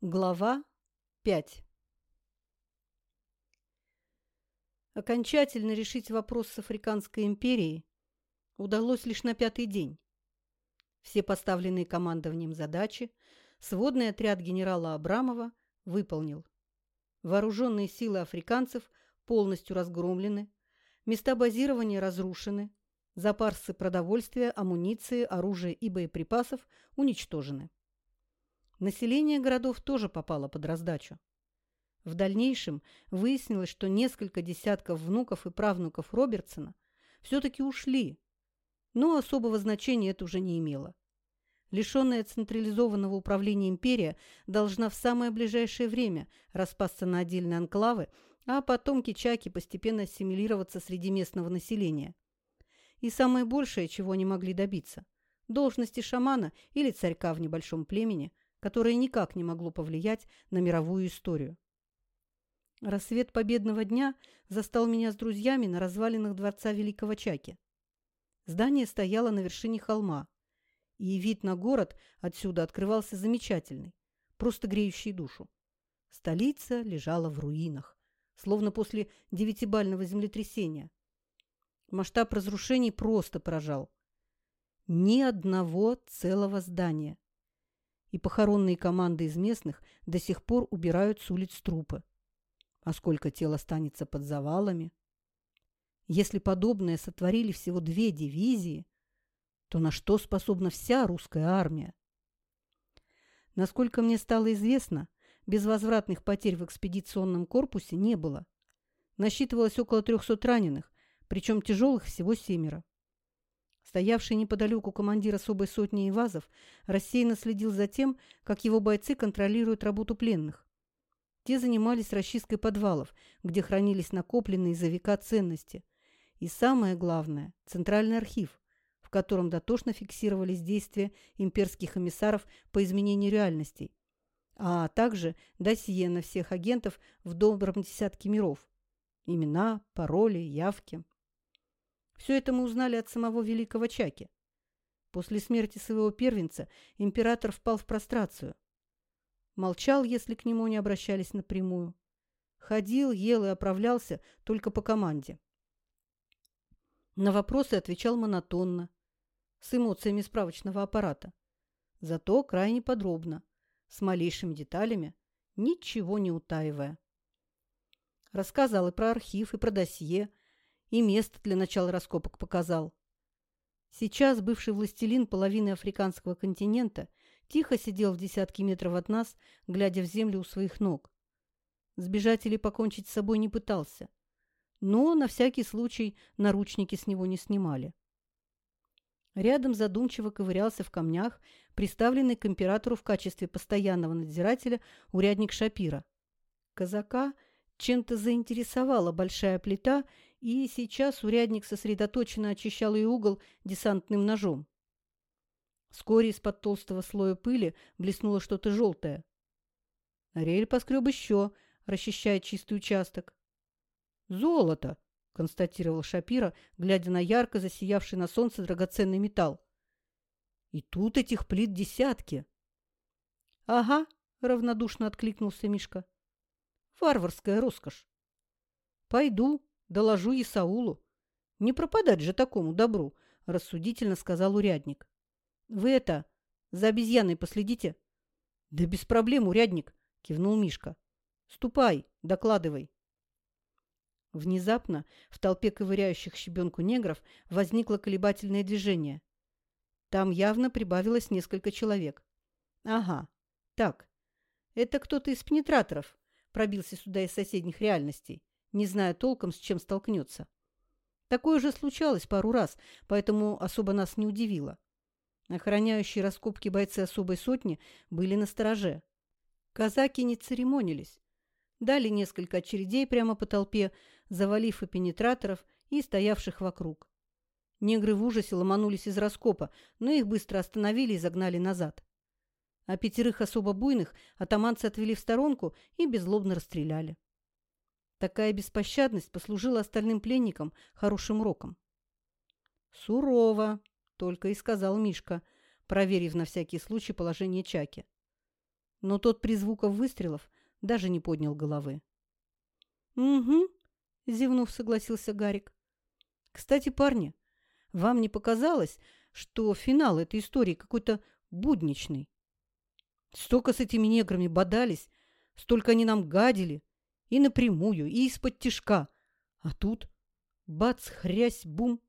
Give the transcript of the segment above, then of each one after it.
Глава 5 Окончательно решить вопрос с Африканской империей удалось лишь на пятый день. Все поставленные командованием задачи сводный отряд генерала Абрамова выполнил. Вооруженные силы африканцев полностью разгромлены, места базирования разрушены, запасы продовольствия, амуниции, оружия и боеприпасов уничтожены. Население городов тоже попало под раздачу. В дальнейшем выяснилось, что несколько десятков внуков и правнуков Робертсона все-таки ушли, но особого значения это уже не имело. Лишенная централизованного управления империя должна в самое ближайшее время распасться на отдельные анклавы, а потом кичаки постепенно ассимилироваться среди местного населения. И самое большее, чего они могли добиться – должности шамана или царька в небольшом племени – которое никак не могло повлиять на мировую историю. Рассвет победного дня застал меня с друзьями на развалинах дворца Великого Чаки. Здание стояло на вершине холма, и вид на город отсюда открывался замечательный, просто греющий душу. Столица лежала в руинах, словно после девятибального землетрясения. Масштаб разрушений просто поражал. Ни одного целого здания и похоронные команды из местных до сих пор убирают с улиц трупы. А сколько тел останется под завалами? Если подобное сотворили всего две дивизии, то на что способна вся русская армия? Насколько мне стало известно, безвозвратных потерь в экспедиционном корпусе не было. Насчитывалось около 300 раненых, причем тяжелых всего семеро. Стоявший неподалеку командир особой сотни Ивазов рассеянно следил за тем, как его бойцы контролируют работу пленных. Те занимались расчисткой подвалов, где хранились накопленные за века ценности. И самое главное – центральный архив, в котором дотошно фиксировались действия имперских эмиссаров по изменению реальностей, а также досье на всех агентов в добром десятке миров. Имена, пароли, явки – все это мы узнали от самого великого Чаки. После смерти своего первенца император впал в прострацию. Молчал, если к нему не обращались напрямую. Ходил, ел и оправлялся только по команде. На вопросы отвечал монотонно, с эмоциями справочного аппарата. Зато крайне подробно, с малейшими деталями, ничего не утаивая. Рассказал и про архив, и про досье, и место для начала раскопок показал. Сейчас бывший властелин половины африканского континента тихо сидел в десятки метров от нас, глядя в землю у своих ног. Сбежать или покончить с собой не пытался, но на всякий случай наручники с него не снимали. Рядом задумчиво ковырялся в камнях, приставленный к императору в качестве постоянного надзирателя урядник Шапира. Казака чем-то заинтересовала большая плита и сейчас урядник сосредоточенно очищал ее угол десантным ножом. Вскоре из-под толстого слоя пыли блеснуло что-то желтое. Ариэль поскреб еще, расчищая чистый участок. «Золото!» — констатировал Шапира, глядя на ярко засиявший на солнце драгоценный металл. «И тут этих плит десятки!» «Ага!» — равнодушно откликнулся Мишка. «Варварская роскошь!» «Пойду!» Доложу Исаулу. Не пропадать же такому добру, рассудительно сказал урядник. Вы это, за обезьяной последите? Да без проблем, урядник, кивнул Мишка. Ступай, докладывай. Внезапно в толпе ковыряющих щебенку негров возникло колебательное движение. Там явно прибавилось несколько человек. Ага, так, это кто-то из пенетраторов пробился сюда из соседних реальностей не зная толком, с чем столкнется. Такое же случалось пару раз, поэтому особо нас не удивило. Охраняющие раскопки бойцы особой сотни были на стороже. Казаки не церемонились. Дали несколько очередей прямо по толпе, завалив и пенетраторов, и стоявших вокруг. Негры в ужасе ломанулись из раскопа, но их быстро остановили и загнали назад. А пятерых особо буйных атаманцы отвели в сторонку и беззлобно расстреляли. Такая беспощадность послужила остальным пленникам хорошим уроком. «Сурово», — только и сказал Мишка, проверив на всякий случай положение Чаки. Но тот при звуках выстрелов даже не поднял головы. «Угу», – зевнув, согласился Гарик. «Кстати, парни, вам не показалось, что финал этой истории какой-то будничный? Столько с этими неграми бодались, столько они нам гадили, и напрямую, и из-под тишка. А тут бац, хрясь, бум,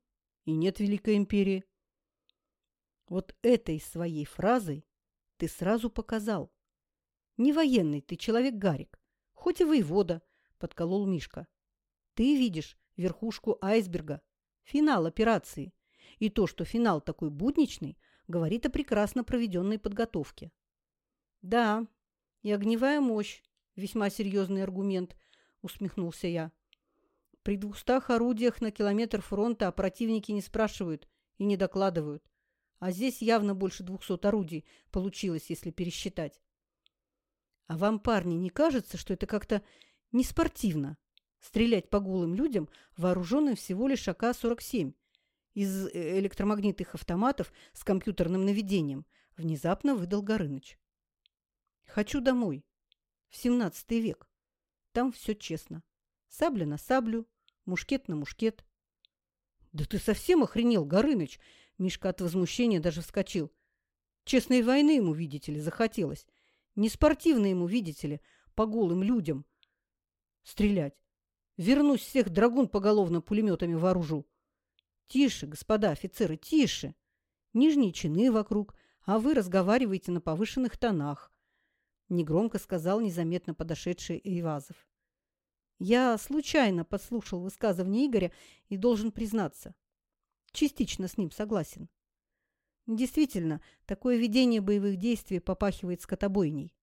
и нет Великой Империи. Вот этой своей фразой ты сразу показал. Не военный ты человек, Гарик, хоть и воевода, подколол Мишка. Ты видишь верхушку айсберга, финал операции. И то, что финал такой будничный, говорит о прекрасно проведенной подготовке. Да, и огневая мощь – весьма серьезный аргумент, усмехнулся я. При двухстах орудиях на километр фронта о противнике не спрашивают и не докладывают. А здесь явно больше двухсот орудий получилось, если пересчитать. А вам, парни, не кажется, что это как-то неспортивно? Стрелять по голым людям, вооруженным всего лишь АК-47 из э, электромагнитных автоматов с компьютерным наведением, внезапно выдал Горыныч. Хочу домой. В семнадцатый век. Там все честно. Сабля на саблю, мушкет на мушкет. Да ты совсем охренел, Горыныч! Мишка от возмущения даже вскочил. Честной войны ему, видите ли, захотелось. Не спортивной ему, видите ли, по голым людям стрелять. Вернусь всех драгун поголовно пулеметами вооружу. Тише, господа офицеры, тише. Нижние чины вокруг, а вы разговариваете на повышенных тонах негромко сказал незаметно подошедший Ивазов. Я случайно подслушал высказывание Игоря и должен признаться. Частично с ним согласен. Действительно, такое ведение боевых действий попахивает скотобойней.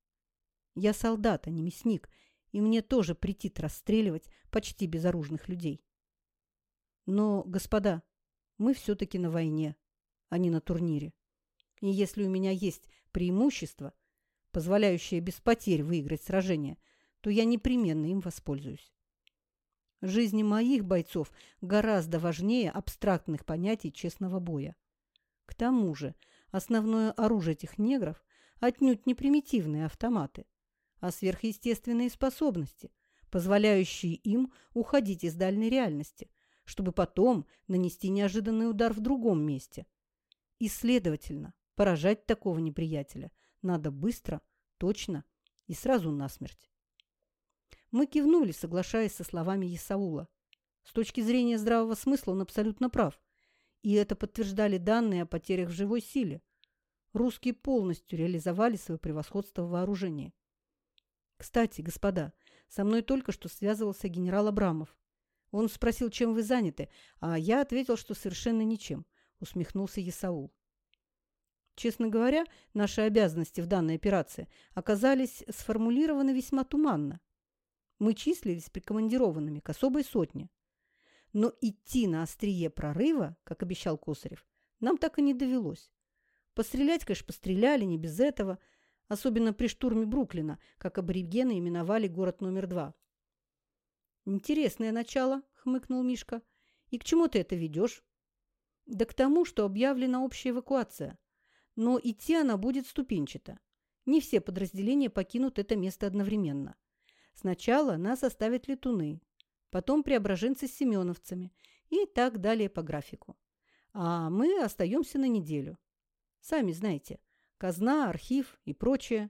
Я солдат, а не мясник, и мне тоже претит расстреливать почти безоружных людей. Но, господа, мы все-таки на войне, а не на турнире. И если у меня есть преимущество – позволяющее без потерь выиграть сражение, то я непременно им воспользуюсь. Жизни моих бойцов гораздо важнее абстрактных понятий честного боя. К тому же основное оружие этих негров отнюдь не примитивные автоматы, а сверхъестественные способности, позволяющие им уходить из дальней реальности, чтобы потом нанести неожиданный удар в другом месте. И, следовательно, поражать такого неприятеля надо быстро, точно и сразу насмерть. Мы кивнули, соглашаясь со словами Исаула. С точки зрения здравого смысла он абсолютно прав. И это подтверждали данные о потерях в живой силе. Русские полностью реализовали свое превосходство в вооружении. Кстати, господа, со мной только что связывался генерал Абрамов. Он спросил, чем вы заняты, а я ответил, что совершенно ничем, усмехнулся Исаул. Честно говоря, наши обязанности в данной операции оказались сформулированы весьма туманно. Мы числились прикомандированными к особой сотне. Но идти на острие прорыва, как обещал Косарев, нам так и не довелось. Пострелять, конечно, постреляли, не без этого, особенно при штурме Бруклина, как аборигены именовали город номер два. «Интересное начало», — хмыкнул Мишка. «И к чему ты это ведешь?» «Да к тому, что объявлена общая эвакуация но идти она будет ступенчато. Не все подразделения покинут это место одновременно. Сначала нас оставят летуны, потом преображенцы с семеновцами и так далее по графику. А мы остаемся на неделю. Сами знаете, казна, архив и прочее.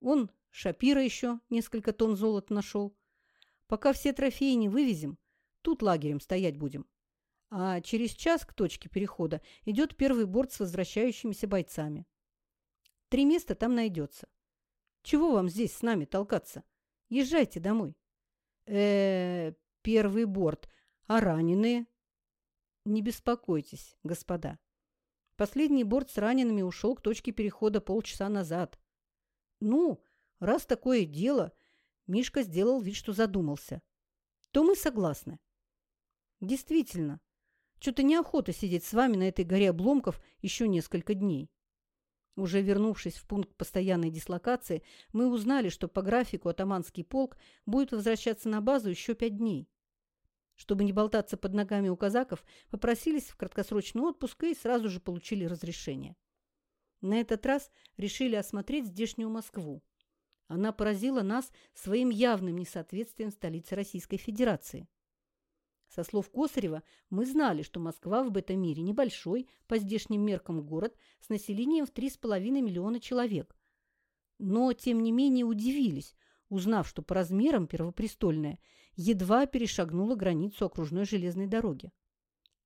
Он Шапира еще несколько тонн золота нашел. Пока все трофеи не вывезем, тут лагерем стоять будем а через час к точке перехода идет первый борт с возвращающимися бойцами. Три места там найдется. Чего вам здесь с нами толкаться? Езжайте домой. э, -э первый борт. А раненые? Не беспокойтесь, господа. Последний борт с ранеными ушел к точке перехода полчаса назад. Ну, раз такое дело, Мишка сделал вид, что задумался, то мы согласны. Действительно, что-то неохота сидеть с вами на этой горе обломков еще несколько дней. Уже вернувшись в пункт постоянной дислокации, мы узнали, что по графику атаманский полк будет возвращаться на базу еще пять дней. Чтобы не болтаться под ногами у казаков, попросились в краткосрочный отпуск и сразу же получили разрешение. На этот раз решили осмотреть здешнюю Москву, Она поразила нас своим явным несоответствием столицы Российской Федерации. Со слов Косарева мы знали, что Москва в этом мире небольшой, по здешним меркам город, с населением в 3,5 миллиона человек. Но, тем не менее, удивились, узнав, что по размерам Первопрестольная едва перешагнула границу окружной железной дороги.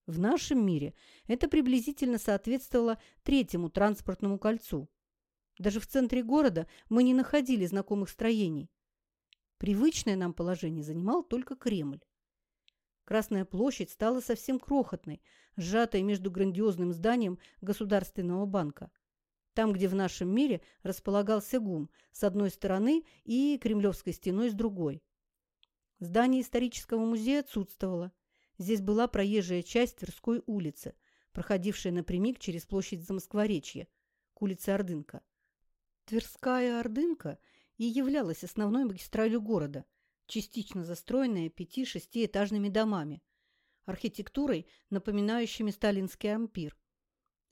В нашем мире это приблизительно соответствовало третьему транспортному кольцу. Даже в центре города мы не находили знакомых строений. Привычное нам положение занимал только Кремль. Красная площадь стала совсем крохотной, сжатой между грандиозным зданием Государственного банка. Там, где в нашем мире располагался ГУМ с одной стороны и Кремлевской стеной с другой. Здание исторического музея отсутствовало. Здесь была проезжая часть Тверской улицы, проходившая напрямик через площадь Замоскворечья, к улице Ордынка. Тверская Ордынка и являлась основной магистралью города, частично застроенная пяти-шестиэтажными домами, архитектурой, напоминающими сталинский ампир.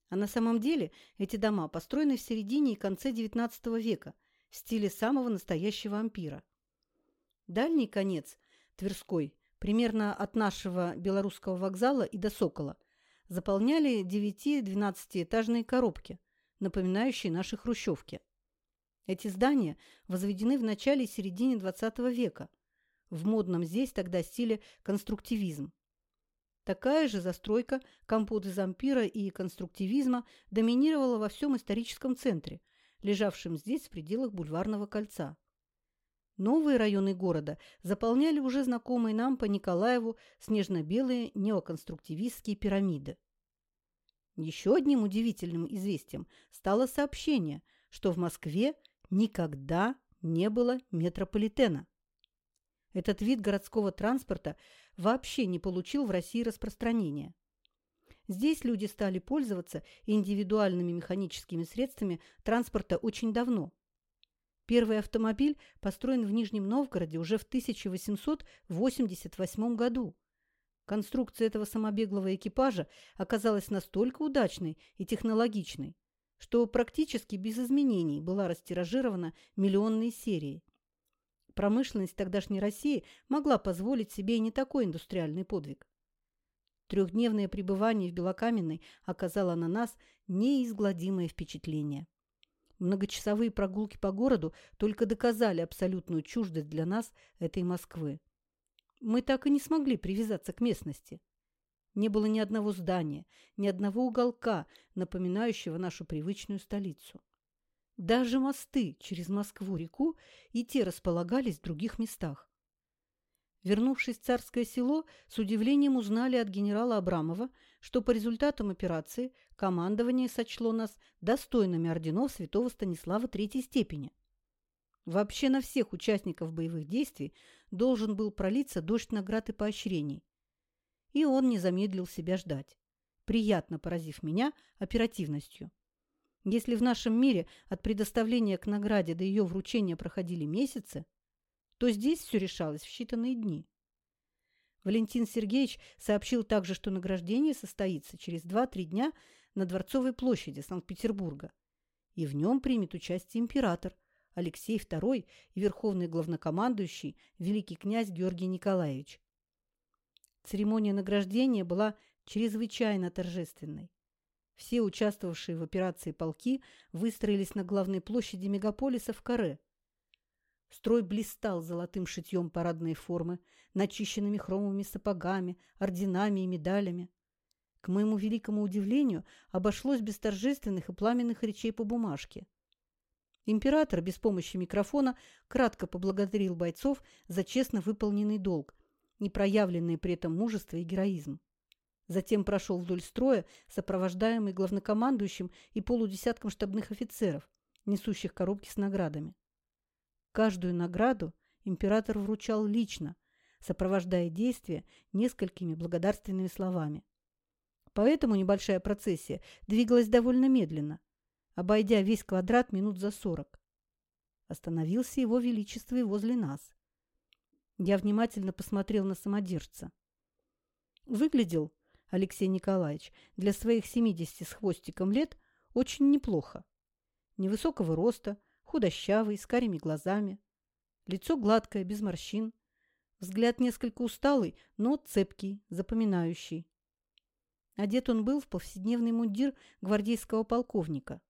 А на самом деле эти дома построены в середине и конце XIX века в стиле самого настоящего ампира. Дальний конец, Тверской, примерно от нашего белорусского вокзала и до Сокола, заполняли 9-12-этажные коробки, напоминающие наши хрущевки. Эти здания возведены в начале и середине XX века – в модном здесь тогда стиле конструктивизм. Такая же застройка, компот из ампира и конструктивизма доминировала во всем историческом центре, лежавшем здесь в пределах бульварного кольца. Новые районы города заполняли уже знакомые нам по Николаеву снежно-белые неоконструктивистские пирамиды. Еще одним удивительным известием стало сообщение, что в Москве никогда не было метрополитена. Этот вид городского транспорта вообще не получил в России распространения. Здесь люди стали пользоваться индивидуальными механическими средствами транспорта очень давно. Первый автомобиль построен в Нижнем Новгороде уже в 1888 году. Конструкция этого самобеглого экипажа оказалась настолько удачной и технологичной, что практически без изменений была растиражирована миллионной серией. Промышленность тогдашней России могла позволить себе и не такой индустриальный подвиг. Трехдневное пребывание в Белокаменной оказало на нас неизгладимое впечатление. Многочасовые прогулки по городу только доказали абсолютную чуждость для нас этой Москвы. Мы так и не смогли привязаться к местности. Не было ни одного здания, ни одного уголка, напоминающего нашу привычную столицу. Даже мосты через Москву-реку и те располагались в других местах. Вернувшись в царское село, с удивлением узнали от генерала Абрамова, что по результатам операции командование сочло нас достойными орденов святого Станислава Третьей степени. Вообще на всех участников боевых действий должен был пролиться дождь наград и поощрений. И он не замедлил себя ждать, приятно поразив меня оперативностью. Если в нашем мире от предоставления к награде до ее вручения проходили месяцы, то здесь все решалось в считанные дни. Валентин Сергеевич сообщил также, что награждение состоится через 2-3 дня на Дворцовой площади Санкт-Петербурга, и в нем примет участие император Алексей II и верховный главнокомандующий великий князь Георгий Николаевич. Церемония награждения была чрезвычайно торжественной. Все участвовавшие в операции полки выстроились на главной площади мегаполиса в каре. Строй блистал золотым шитьем парадной формы, начищенными хромовыми сапогами, орденами и медалями. К моему великому удивлению, обошлось без торжественных и пламенных речей по бумажке. Император без помощи микрофона кратко поблагодарил бойцов за честно выполненный долг, не проявленные при этом мужество и героизм. Затем прошел вдоль строя, сопровождаемый главнокомандующим и полудесятком штабных офицеров, несущих коробки с наградами. Каждую награду император вручал лично, сопровождая действия несколькими благодарственными словами. Поэтому небольшая процессия двигалась довольно медленно, обойдя весь квадрат минут за сорок. Остановился его величество и возле нас. Я внимательно посмотрел на самодержца. Выглядел Алексей Николаевич для своих 70 с хвостиком лет очень неплохо. Невысокого роста, худощавый, с карими глазами. Лицо гладкое, без морщин. Взгляд несколько усталый, но цепкий, запоминающий. Одет он был в повседневный мундир гвардейского полковника.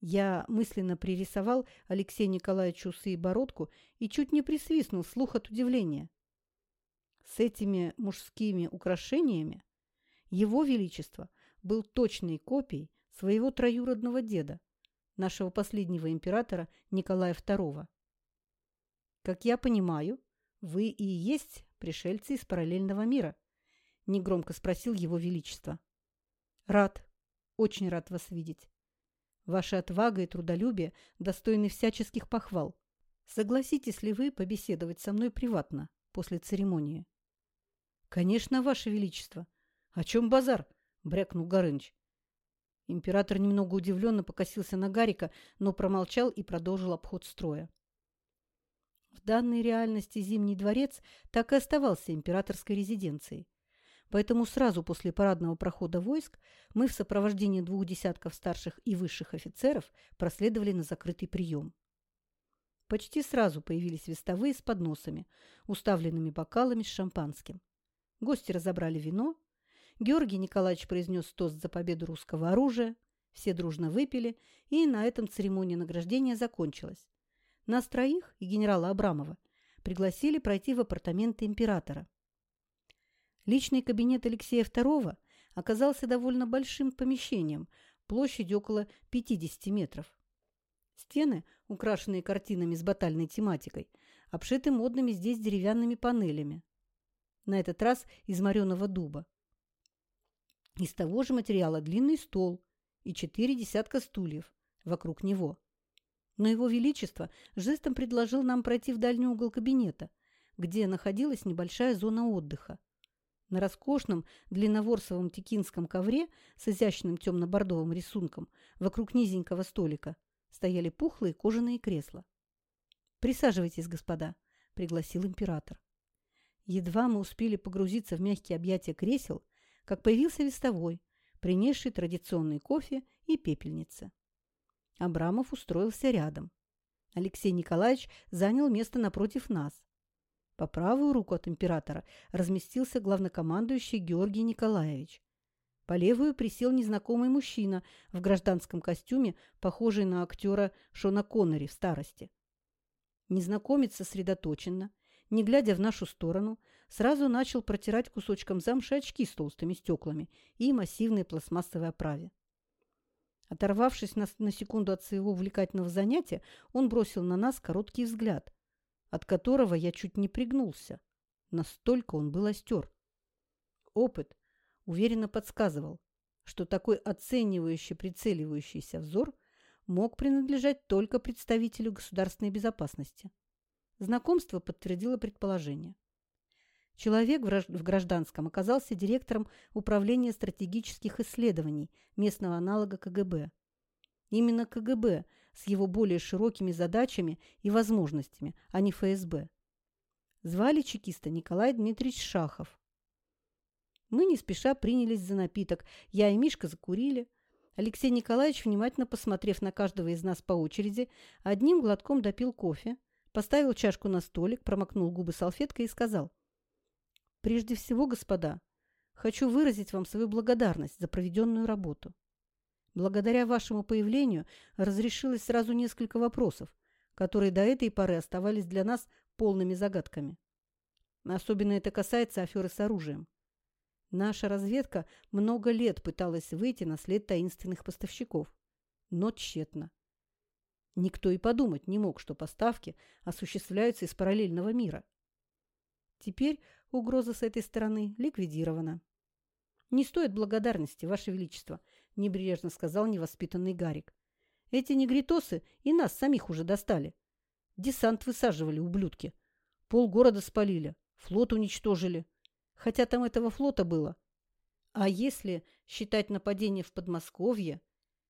Я мысленно пририсовал Алексею Николаевичу усы и бородку и чуть не присвистнул слух от удивления. С этими мужскими украшениями его Величество был точной копией своего троюродного деда, нашего последнего императора Николая II. «Как я понимаю, вы и есть пришельцы из параллельного мира», – негромко спросил его Величество. «Рад, очень рад вас видеть. Ваша отвага и трудолюбие достойны всяческих похвал. Согласитесь ли вы побеседовать со мной приватно после церемонии?» «Конечно, Ваше Величество. О чем базар?» – брякнул Горыныч. Император немного удивленно покосился на Гарика, но промолчал и продолжил обход строя. В данной реальности Зимний дворец так и оставался императорской резиденцией. Поэтому сразу после парадного прохода войск мы в сопровождении двух десятков старших и высших офицеров проследовали на закрытый прием. Почти сразу появились вестовые с подносами, уставленными бокалами с шампанским. Гости разобрали вино. Георгий Николаевич произнес тост за победу русского оружия. Все дружно выпили, и на этом церемония награждения закончилась. Нас троих и генерала Абрамова пригласили пройти в апартаменты императора. Личный кабинет Алексея II оказался довольно большим помещением, площадью около 50 метров. Стены, украшенные картинами с батальной тематикой, обшиты модными здесь деревянными панелями на этот раз из мореного дуба. Из того же материала длинный стол и четыре десятка стульев вокруг него. Но его величество жестом предложил нам пройти в дальний угол кабинета, где находилась небольшая зона отдыха. На роскошном длинноворсовом текинском ковре с изящным темно-бордовым рисунком вокруг низенького столика стояли пухлые кожаные кресла. «Присаживайтесь, господа», — пригласил император. Едва мы успели погрузиться в мягкие объятия кресел, как появился вестовой, принесший традиционный кофе и пепельница. Абрамов устроился рядом. Алексей Николаевич занял место напротив нас. По правую руку от императора разместился главнокомандующий Георгий Николаевич. По левую присел незнакомый мужчина в гражданском костюме, похожий на актера Шона Коннери в старости. Незнакомец сосредоточенно, не глядя в нашу сторону, сразу начал протирать кусочком замши очки с толстыми стеклами и массивной пластмассовой оправе. Оторвавшись на, на секунду от своего увлекательного занятия, он бросил на нас короткий взгляд, от которого я чуть не пригнулся. Настолько он был остер. Опыт уверенно подсказывал, что такой оценивающий, прицеливающийся взор мог принадлежать только представителю государственной безопасности. Знакомство подтвердило предположение. Человек в гражданском оказался директором Управления стратегических исследований местного аналога КГБ. Именно КГБ с его более широкими задачами и возможностями, а не ФСБ. Звали чекиста Николай Дмитриевич Шахов. Мы не спеша принялись за напиток. Я и Мишка закурили. Алексей Николаевич, внимательно посмотрев на каждого из нас по очереди, одним глотком допил кофе, поставил чашку на столик, промокнул губы салфеткой и сказал. «Прежде всего, господа, хочу выразить вам свою благодарность за проведенную работу. Благодаря вашему появлению разрешилось сразу несколько вопросов, которые до этой поры оставались для нас полными загадками. Особенно это касается аферы с оружием. Наша разведка много лет пыталась выйти на след таинственных поставщиков, но тщетно. Никто и подумать не мог, что поставки осуществляются из параллельного мира. Теперь угроза с этой стороны ликвидирована. «Не стоит благодарности, Ваше Величество», – небрежно сказал невоспитанный Гарик. «Эти негритосы и нас самих уже достали. Десант высаживали, ублюдки. Полгорода спалили, флот уничтожили. Хотя там этого флота было. А если считать нападение в Подмосковье,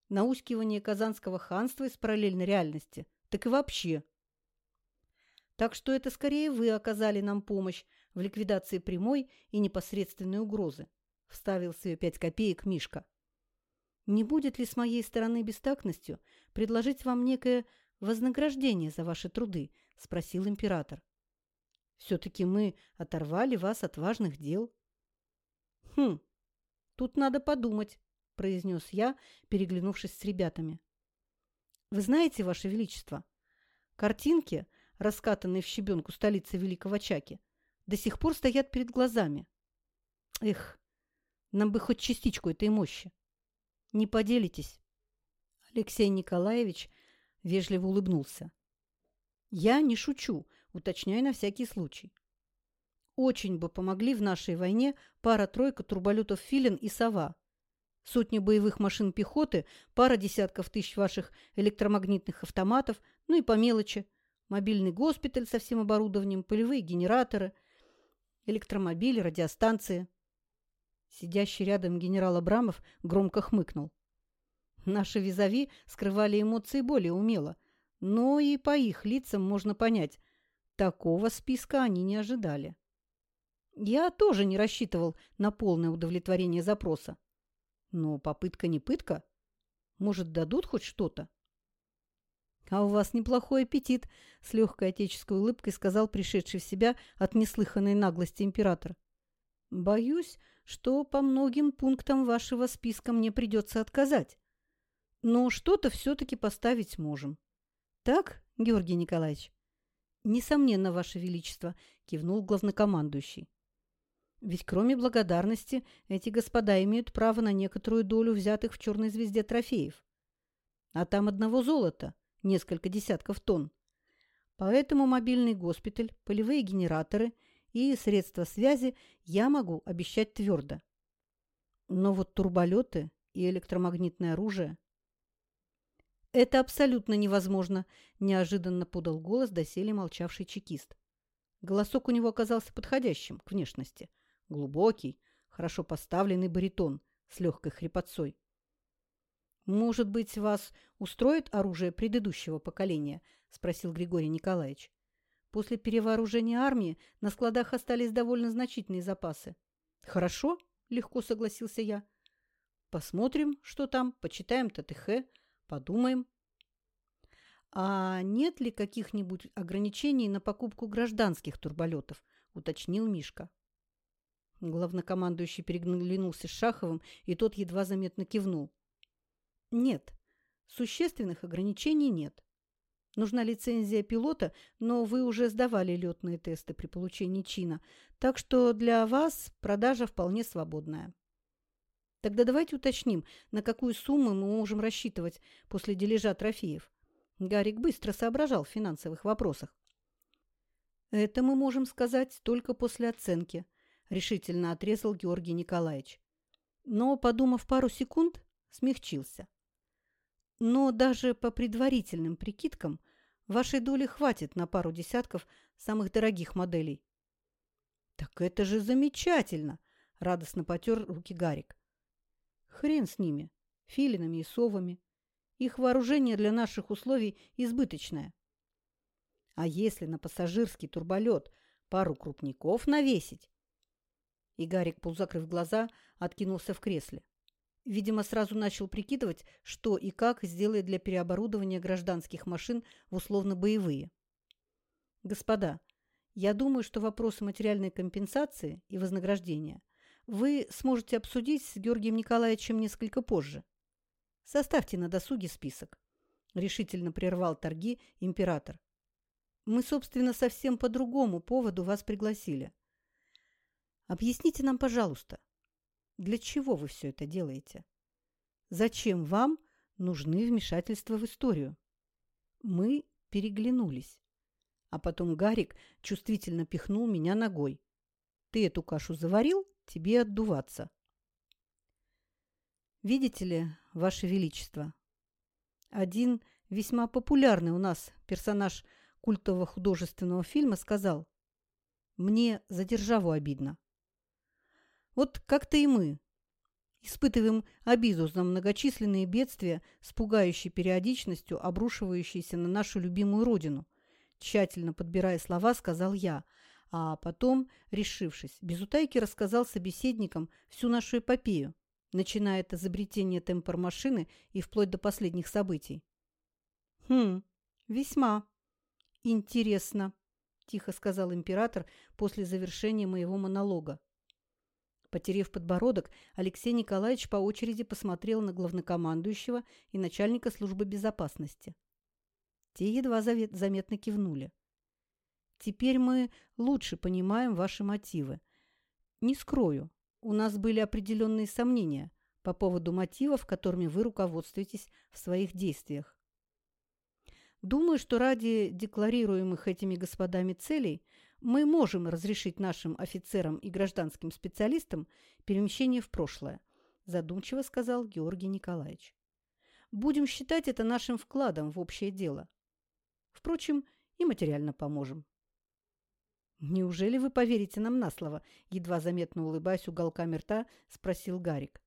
наускивание Казанского ханства из параллельной реальности, так и вообще. Так что это скорее вы оказали нам помощь в ликвидации прямой и непосредственной угрозы, вставил свои пять копеек Мишка. Не будет ли с моей стороны бестактностью предложить вам некое вознаграждение за ваши труды?» – спросил император. «Все-таки мы оторвали вас от важных дел». «Хм, тут надо подумать», – произнес я, переглянувшись с ребятами. «Вы знаете, Ваше Величество, картинки, раскатанные в щебенку столицы Великого Чаки, до сих пор стоят перед глазами. Эх, нам бы хоть частичку этой мощи. Не поделитесь?» Алексей Николаевич вежливо улыбнулся. «Я не шучу, уточняю на всякий случай. Очень бы помогли в нашей войне пара-тройка турболетов «Филин» и «Сова», сотни боевых машин пехоты, пара десятков тысяч ваших электромагнитных автоматов, ну и по мелочи, мобильный госпиталь со всем оборудованием, полевые генераторы, электромобили, радиостанции. Сидящий рядом генерал Абрамов громко хмыкнул. Наши визави скрывали эмоции более умело, но и по их лицам можно понять, такого списка они не ожидали. Я тоже не рассчитывал на полное удовлетворение запроса. Но попытка не пытка. Может, дадут хоть что-то? «А у вас неплохой аппетит», — с легкой отеческой улыбкой сказал пришедший в себя от неслыханной наглости император. «Боюсь, что по многим пунктам вашего списка мне придется отказать. Но что-то все-таки поставить можем. Так, Георгий Николаевич? Несомненно, Ваше Величество, кивнул главнокомандующий. Ведь кроме благодарности эти господа имеют право на некоторую долю взятых в черной звезде трофеев. А там одного золота, несколько десятков тонн. Поэтому мобильный госпиталь, полевые генераторы и средства связи я могу обещать твердо. Но вот турболеты и электромагнитное оружие «Это абсолютно невозможно», – неожиданно подал голос доселе молчавший чекист. Голосок у него оказался подходящим к внешности. Глубокий, хорошо поставленный баритон с легкой хрипотцой. «Может быть, вас устроит оружие предыдущего поколения?» – спросил Григорий Николаевич. «После перевооружения армии на складах остались довольно значительные запасы». «Хорошо», – легко согласился я. «Посмотрим, что там, почитаем ТТХ, Подумаем. А нет ли каких-нибудь ограничений на покупку гражданских турболетов? Уточнил Мишка. Главнокомандующий переглянулся с Шаховым, и тот едва заметно кивнул. Нет, существенных ограничений нет. Нужна лицензия пилота, но вы уже сдавали летные тесты при получении чина, так что для вас продажа вполне свободная. Тогда давайте уточним, на какую сумму мы можем рассчитывать после дележа трофеев. Гарик быстро соображал в финансовых вопросах. Это мы можем сказать только после оценки, решительно отрезал Георгий Николаевич. Но, подумав пару секунд, смягчился. Но даже по предварительным прикидкам вашей доли хватит на пару десятков самых дорогих моделей. Так это же замечательно, радостно потер руки Гарик. Хрен с ними, филинами и совами. Их вооружение для наших условий избыточное. А если на пассажирский турболет пару крупников навесить? И Гарик, полузакрыв глаза, откинулся в кресле. Видимо, сразу начал прикидывать, что и как сделает для переоборудования гражданских машин в условно-боевые. Господа, я думаю, что вопросы материальной компенсации и вознаграждения вы сможете обсудить с Георгием Николаевичем несколько позже. Составьте на досуге список. Решительно прервал торги император. Мы, собственно, совсем по другому поводу вас пригласили. Объясните нам, пожалуйста, для чего вы все это делаете? Зачем вам нужны вмешательства в историю? Мы переглянулись. А потом Гарик чувствительно пихнул меня ногой. Ты эту кашу заварил? тебе отдуваться. Видите ли, Ваше Величество, один весьма популярный у нас персонаж культового художественного фильма сказал, «Мне за державу обидно». Вот как-то и мы испытываем обиду за многочисленные бедствия с пугающей периодичностью, обрушивающиеся на нашу любимую родину. Тщательно подбирая слова, сказал я – а потом, решившись, без утайки рассказал собеседникам всю нашу эпопею, начиная от изобретения темпор-машины и вплоть до последних событий. «Хм, Весьма интересно, тихо сказал император после завершения моего монолога. Потерев подбородок, Алексей Николаевич по очереди посмотрел на главнокомандующего и начальника службы безопасности. Те едва заметно кивнули. «Теперь мы лучше понимаем ваши мотивы. Не скрою, у нас были определенные сомнения по поводу мотивов, которыми вы руководствуетесь в своих действиях. Думаю, что ради декларируемых этими господами целей мы можем разрешить нашим офицерам и гражданским специалистам перемещение в прошлое, задумчиво сказал Георгий Николаевич. Будем считать это нашим вкладом в общее дело. Впрочем, и материально поможем. «Неужели вы поверите нам на слово?» Едва заметно улыбаясь уголками рта, спросил Гарик.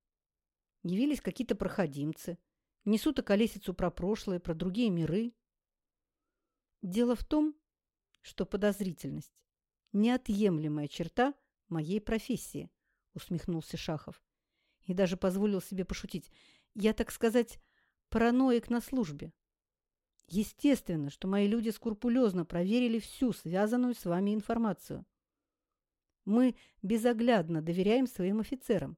«Явились какие-то проходимцы, несут околесицу про прошлое, про другие миры». Дело в том, что подозрительность – неотъемлемая черта моей профессии, усмехнулся Шахов. И даже позволил себе пошутить. Я, так сказать, параноик на службе. Естественно, что мои люди скрупулезно проверили всю связанную с вами информацию. Мы безоглядно доверяем своим офицерам.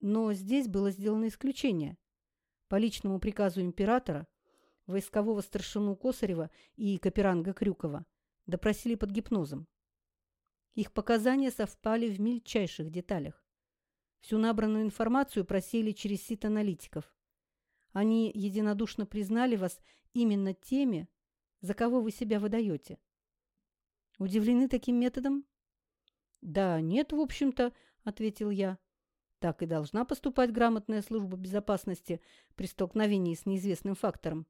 Но здесь было сделано исключение. По личному приказу императора войскового старшину Косарева и Каперанга Крюкова допросили под гипнозом. Их показания совпали в мельчайших деталях. Всю набранную информацию просили через сит аналитиков. Они единодушно признали вас именно теми, за кого вы себя выдаете. Удивлены таким методом? Да нет, в общем-то, ответил я. Так и должна поступать грамотная служба безопасности при столкновении с неизвестным фактором.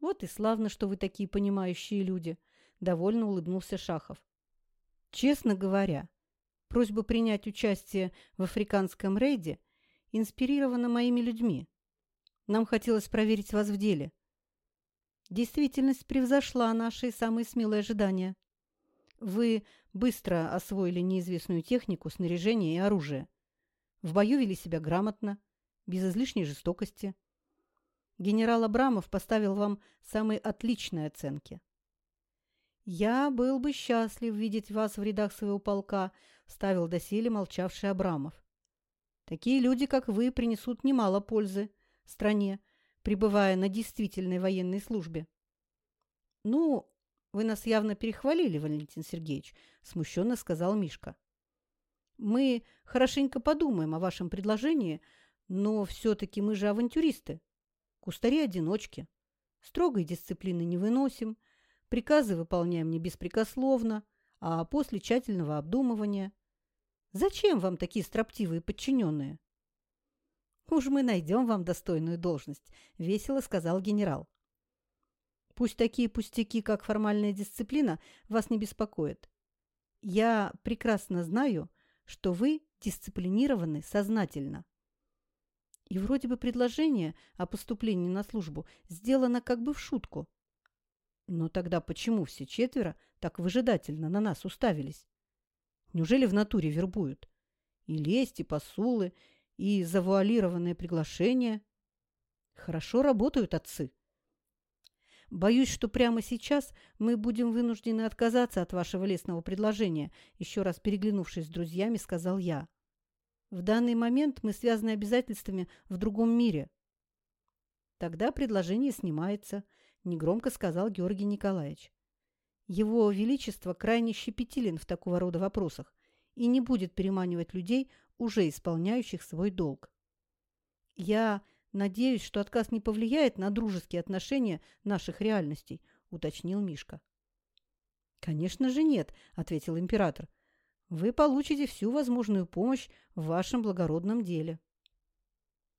Вот и славно, что вы такие понимающие люди, довольно улыбнулся Шахов. Честно говоря, просьба принять участие в африканском рейде инспирирована моими людьми. Нам хотелось проверить вас в деле. Действительность превзошла наши самые смелые ожидания. Вы быстро освоили неизвестную технику, снаряжение и оружие. В бою вели себя грамотно, без излишней жестокости. Генерал Абрамов поставил вам самые отличные оценки. «Я был бы счастлив видеть вас в рядах своего полка», – ставил доселе молчавший Абрамов. «Такие люди, как вы, принесут немало пользы стране, пребывая на действительной военной службе». «Ну, вы нас явно перехвалили, Валентин Сергеевич», – смущенно сказал Мишка. «Мы хорошенько подумаем о вашем предложении, но все-таки мы же авантюристы. Кустари-одиночки. Строгой дисциплины не выносим, приказы выполняем не беспрекословно, а после тщательного обдумывания. Зачем вам такие строптивые подчиненные? «Уж мы найдем вам достойную должность», – весело сказал генерал. «Пусть такие пустяки, как формальная дисциплина, вас не беспокоят. Я прекрасно знаю, что вы дисциплинированы сознательно. И вроде бы предложение о поступлении на службу сделано как бы в шутку. Но тогда почему все четверо так выжидательно на нас уставились? Неужели в натуре вербуют? И лесть, и посулы, и завуалированное приглашение. Хорошо работают отцы. Боюсь, что прямо сейчас мы будем вынуждены отказаться от вашего лестного предложения, еще раз переглянувшись с друзьями, сказал я. В данный момент мы связаны обязательствами в другом мире. Тогда предложение снимается, негромко сказал Георгий Николаевич. Его Величество крайне щепетилен в такого рода вопросах и не будет переманивать людей, уже исполняющих свой долг. Я надеюсь, что отказ не повлияет на дружеские отношения наших реальностей, уточнил Мишка. Конечно же нет, ответил император вы получите всю возможную помощь в вашем благородном деле.